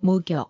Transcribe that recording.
목욕.